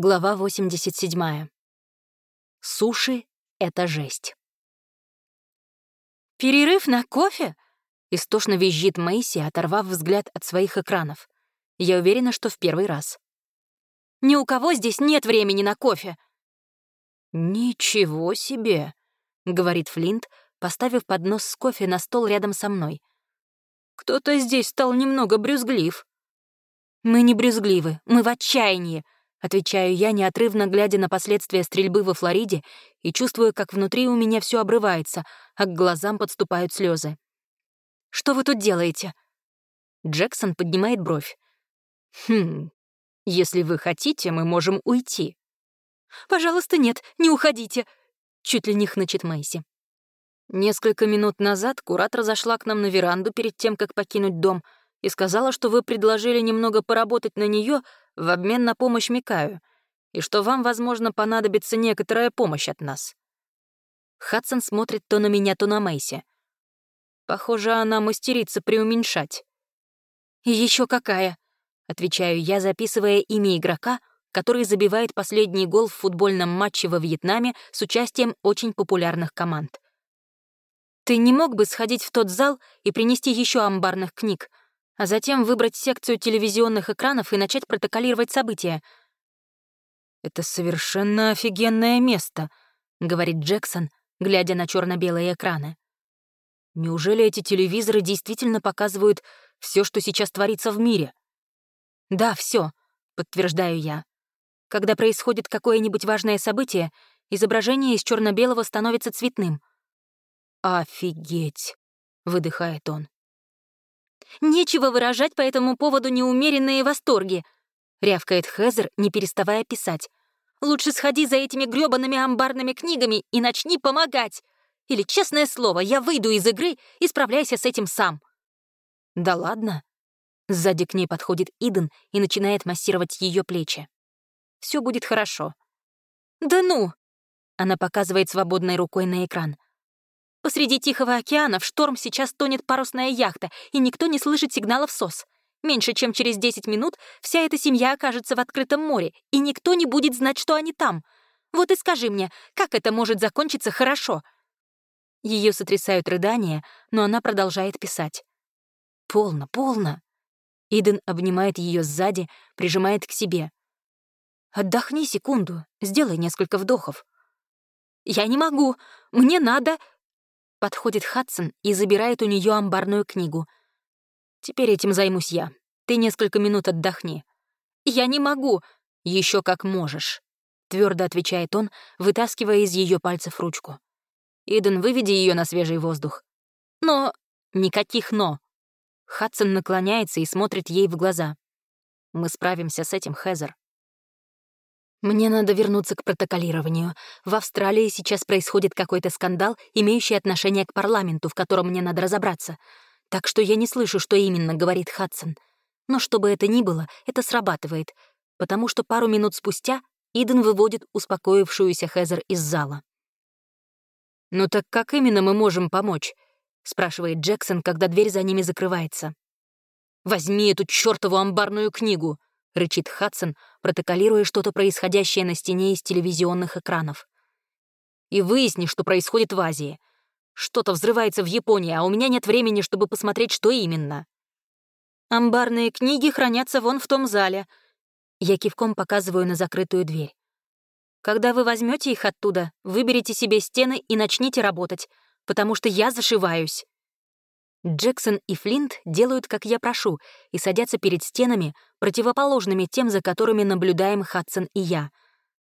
Глава 87. Суши — это жесть. «Перерыв на кофе?» — истошно визжит Мэйси, оторвав взгляд от своих экранов. Я уверена, что в первый раз. «Ни у кого здесь нет времени на кофе!» «Ничего себе!» — говорит Флинт, поставив поднос с кофе на стол рядом со мной. «Кто-то здесь стал немного брюзглив». «Мы не брюзгливы, мы в отчаянии», Отвечаю я, неотрывно глядя на последствия стрельбы во Флориде и чувствую, как внутри у меня все обрывается, а к глазам подступают слезы. «Что вы тут делаете?» Джексон поднимает бровь. «Хм, если вы хотите, мы можем уйти». «Пожалуйста, нет, не уходите!» Чуть ли не хнычет Мэйси. Несколько минут назад куратор зашла к нам на веранду перед тем, как покинуть дом, и сказала, что вы предложили немного поработать на нее в обмен на помощь Микаю, и что вам, возможно, понадобится некоторая помощь от нас. Хадсон смотрит то на меня, то на Мэйси. Похоже, она мастерится преуменьшать. «И еще какая?» — отвечаю я, записывая имя игрока, который забивает последний гол в футбольном матче во Вьетнаме с участием очень популярных команд. «Ты не мог бы сходить в тот зал и принести еще амбарных книг, а затем выбрать секцию телевизионных экранов и начать протоколировать события. «Это совершенно офигенное место», — говорит Джексон, глядя на черно белые экраны. «Неужели эти телевизоры действительно показывают все, что сейчас творится в мире?» «Да, все, подтверждаю я. Когда происходит какое-нибудь важное событие, изображение из черно белого становится цветным». «Офигеть!» — выдыхает он. Нечего выражать по этому поводу неумеренные восторги», — рявкает Хезер, не переставая писать. «Лучше сходи за этими грёбаными амбарными книгами и начни помогать. Или, честное слово, я выйду из игры и справляйся с этим сам». «Да ладно». Сзади к ней подходит Иден и начинает массировать ее плечи. Все будет хорошо». «Да ну!» Она показывает свободной рукой на экран. Посреди Тихого океана в шторм сейчас тонет парусная яхта, и никто не слышит сигналов СОС. Меньше чем через 10 минут вся эта семья окажется в открытом море, и никто не будет знать, что они там. Вот и скажи мне, как это может закончиться хорошо?» Ее сотрясают рыдания, но она продолжает писать. «Полно, полно!» Иден обнимает ее сзади, прижимает к себе. «Отдохни секунду, сделай несколько вдохов». «Я не могу, мне надо...» Подходит Хадсон и забирает у нее амбарную книгу. «Теперь этим займусь я. Ты несколько минут отдохни». «Я не могу». Еще как можешь», — твердо отвечает он, вытаскивая из ее пальцев ручку. «Иден, выведи ее на свежий воздух». «Но...» «Никаких «но». Хадсон наклоняется и смотрит ей в глаза. «Мы справимся с этим, Хезер». Мне надо вернуться к протоколированию. В Австралии сейчас происходит какой-то скандал, имеющий отношение к парламенту, в котором мне надо разобраться. Так что я не слышу, что именно говорит Хадсон. Но что бы это ни было, это срабатывает, потому что пару минут спустя Иден выводит успокоившуюся Хезер из зала. «Ну так как именно мы можем помочь?» — спрашивает Джексон, когда дверь за ними закрывается. «Возьми эту чёртову амбарную книгу!» — рычит Хадсон, протоколируя что-то происходящее на стене из телевизионных экранов. «И выясни, что происходит в Азии. Что-то взрывается в Японии, а у меня нет времени, чтобы посмотреть, что именно». «Амбарные книги хранятся вон в том зале». Я кивком показываю на закрытую дверь. «Когда вы возьмете их оттуда, выберите себе стены и начните работать, потому что я зашиваюсь». Джексон и Флинт делают, как я прошу, и садятся перед стенами, противоположными тем, за которыми наблюдаем Хадсон и я.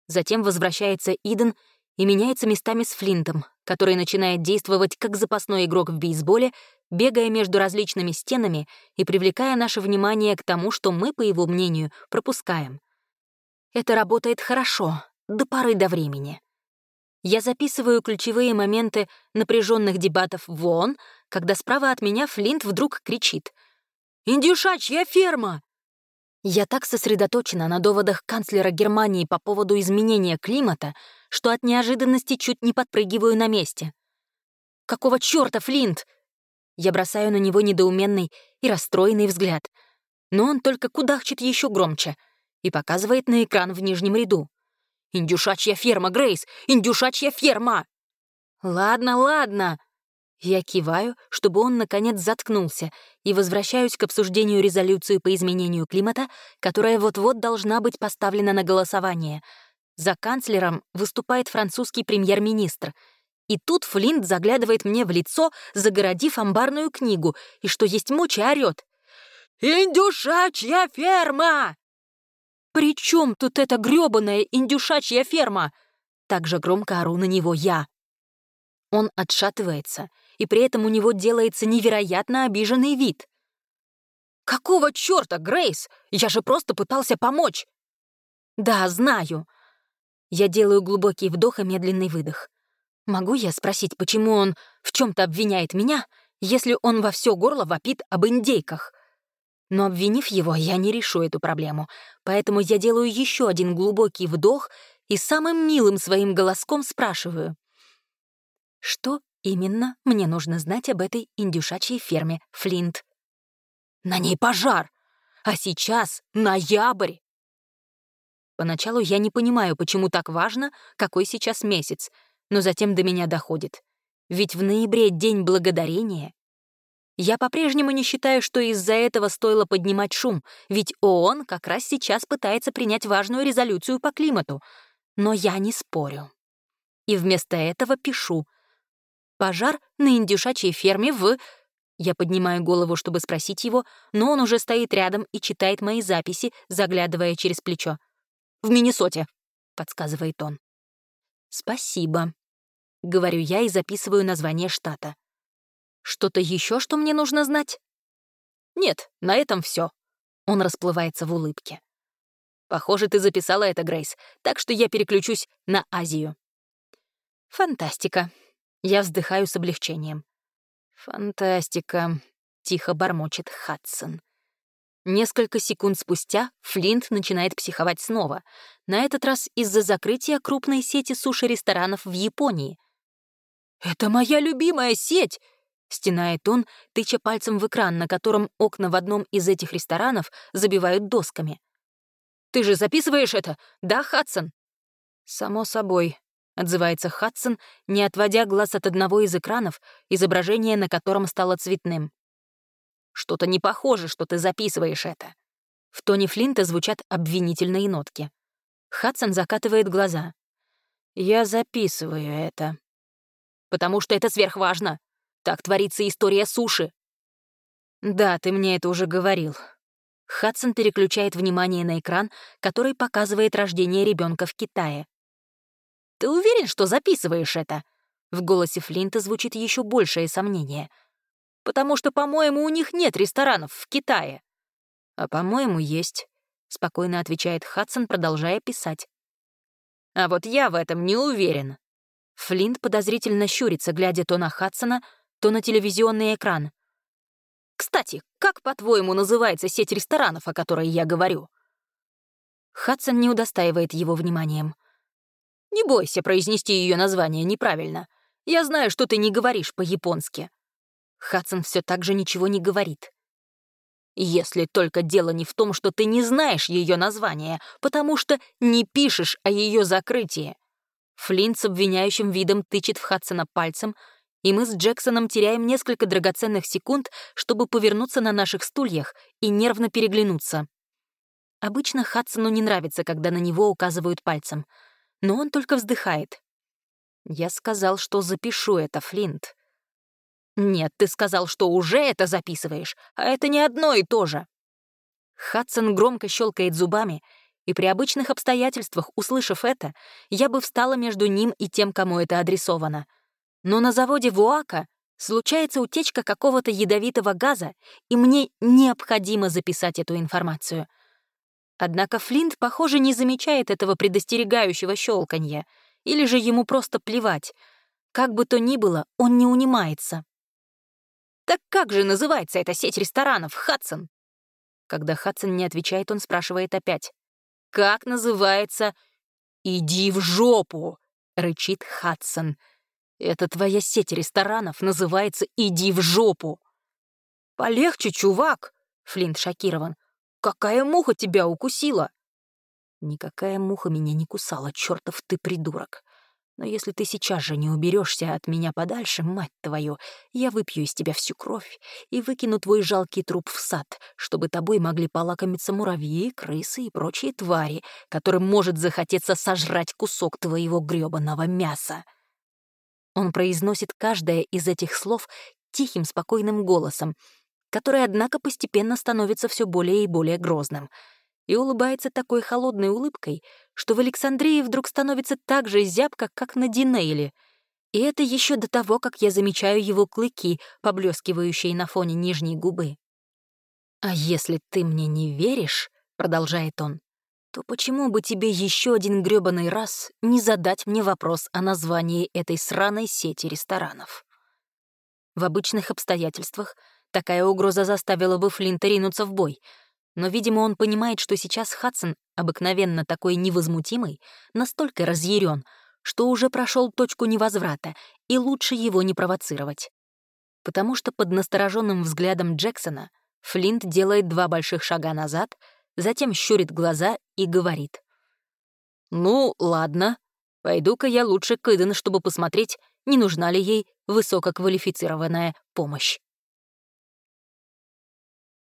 Затем возвращается Иден и меняется местами с Флинтом, который начинает действовать как запасной игрок в бейсболе, бегая между различными стенами и привлекая наше внимание к тому, что мы, по его мнению, пропускаем. Это работает хорошо, до поры до времени. Я записываю ключевые моменты напряженных дебатов в ООН, когда справа от меня Флинт вдруг кричит «Индюшачья ферма!». Я так сосредоточена на доводах канцлера Германии по поводу изменения климата, что от неожиданности чуть не подпрыгиваю на месте. «Какого чёрта, Флинт?» Я бросаю на него недоуменный и расстроенный взгляд, но он только кудахчет еще громче — и показывает на экран в нижнем ряду. «Индюшачья ферма, Грейс! Индюшачья ферма!» «Ладно, ладно!» Я киваю, чтобы он, наконец, заткнулся, и возвращаюсь к обсуждению резолюции по изменению климата, которая вот-вот должна быть поставлена на голосование. За канцлером выступает французский премьер-министр. И тут Флинт заглядывает мне в лицо, загородив амбарную книгу, и что есть мочи орёт. «Индюшачья ферма!» «При чем тут эта грёбаная индюшачья ферма?» Так же громко ору на него я. Он отшатывается, и при этом у него делается невероятно обиженный вид. «Какого чёрта, Грейс? Я же просто пытался помочь!» «Да, знаю». Я делаю глубокий вдох и медленный выдох. Могу я спросить, почему он в чем то обвиняет меня, если он во все горло вопит об индейках? Но обвинив его, я не решу эту проблему, поэтому я делаю еще один глубокий вдох и самым милым своим голоском спрашиваю. Что именно мне нужно знать об этой индюшачьей ферме, Флинт? На ней пожар, а сейчас ноябрь. Поначалу я не понимаю, почему так важно, какой сейчас месяц, но затем до меня доходит. Ведь в ноябре День Благодарения. Я по-прежнему не считаю, что из-за этого стоило поднимать шум, ведь ООН как раз сейчас пытается принять важную резолюцию по климату. Но я не спорю. И вместо этого пишу — Пожар на индюшачьей ферме в... Я поднимаю голову, чтобы спросить его, но он уже стоит рядом и читает мои записи, заглядывая через плечо. «В Миннесоте», — подсказывает он. «Спасибо», — говорю я и записываю название штата. «Что-то еще, что мне нужно знать?» «Нет, на этом все. Он расплывается в улыбке. «Похоже, ты записала это, Грейс, так что я переключусь на Азию». «Фантастика», я вздыхаю с облегчением. «Фантастика», — тихо бормочет Хадсон. Несколько секунд спустя Флинт начинает психовать снова, на этот раз из-за закрытия крупной сети суши-ресторанов в Японии. «Это моя любимая сеть!» — стенает он, тыча пальцем в экран, на котором окна в одном из этих ресторанов забивают досками. «Ты же записываешь это, да, Хадсон?» «Само собой», отзывается Хадсон, не отводя глаз от одного из экранов, изображение на котором стало цветным. «Что-то не похоже, что ты записываешь это». В тоне Флинта звучат обвинительные нотки. Хадсон закатывает глаза. «Я записываю это». «Потому что это сверхважно. Так творится история суши». «Да, ты мне это уже говорил». Хадсон переключает внимание на экран, который показывает рождение ребенка в Китае. Ты уверен, что записываешь это?» В голосе Флинта звучит еще большее сомнение. «Потому что, по-моему, у них нет ресторанов в Китае». «А, по-моему, есть», — спокойно отвечает Хадсон, продолжая писать. «А вот я в этом не уверен». Флинт подозрительно щурится, глядя то на Хадсона, то на телевизионный экран. «Кстати, как, по-твоему, называется сеть ресторанов, о которой я говорю?» Хадсон не удостаивает его вниманием. Не бойся произнести ее название неправильно. Я знаю, что ты не говоришь по-японски». Хадсон все так же ничего не говорит. «Если только дело не в том, что ты не знаешь ее название, потому что не пишешь о ее закрытии». Флинт с обвиняющим видом тычет в Хадсона пальцем, и мы с Джексоном теряем несколько драгоценных секунд, чтобы повернуться на наших стульях и нервно переглянуться. Обычно Хадсону не нравится, когда на него указывают пальцем — но он только вздыхает. Я сказал, что запишу это, Флинт. Нет, ты сказал, что уже это записываешь, а это не одно и то же. Хадсон громко щелкает зубами, и при обычных обстоятельствах, услышав это, я бы встала между ним и тем, кому это адресовано. Но на заводе Вуака случается утечка какого-то ядовитого газа, и мне необходимо записать эту информацию — Однако Флинт, похоже, не замечает этого предостерегающего щелканья, или же ему просто плевать. Как бы то ни было, он не унимается. «Так как же называется эта сеть ресторанов, Хадсон?» Когда Хадсон не отвечает, он спрашивает опять. «Как называется?» «Иди в жопу!» — рычит Хадсон. «Это твоя сеть ресторанов называется «Иди в жопу!»» «Полегче, чувак!» — Флинт шокирован. «Какая муха тебя укусила?» Никакая муха меня не кусала, чертов ты придурок. Но если ты сейчас же не уберешься от меня подальше, мать твою, я выпью из тебя всю кровь и выкину твой жалкий труп в сад, чтобы тобой могли полакомиться муравьи, крысы и прочие твари, которым может захотеться сожрать кусок твоего грёбаного мяса. Он произносит каждое из этих слов тихим, спокойным голосом, который, однако, постепенно становится все более и более грозным — и улыбается такой холодной улыбкой, что в Александрии вдруг становится так же зябко, как на Динейле. И это еще до того, как я замечаю его клыки, поблескивающие на фоне нижней губы. «А если ты мне не веришь», — продолжает он, то почему бы тебе еще один грёбаный раз не задать мне вопрос о названии этой сраной сети ресторанов? В обычных обстоятельствах такая угроза заставила бы Флинта ринуться в бой — но, видимо, он понимает, что сейчас Хадсон, обыкновенно такой невозмутимый, настолько разъярен, что уже прошел точку невозврата, и лучше его не провоцировать. Потому что под настороженным взглядом Джексона Флинт делает два больших шага назад, затем щурит глаза и говорит. «Ну, ладно, пойду-ка я лучше к Иден, чтобы посмотреть, не нужна ли ей высококвалифицированная помощь».